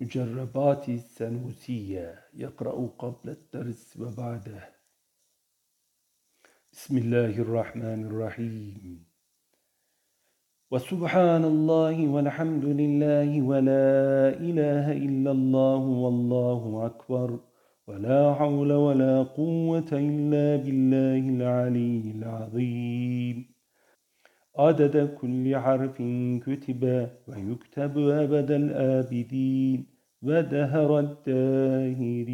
مجربات السنوسية. يقرأ قبل الدرس وبعده. بسم الله الرحمن الرحيم. وسبحان الله والحمد لله ولا إله إلا الله والله أكبر. ولا حول ولا قوة إلا بالله العلي العظيم. عدد كل حرف كتب ويكتب أبد الآبدين ودهر الداهرين.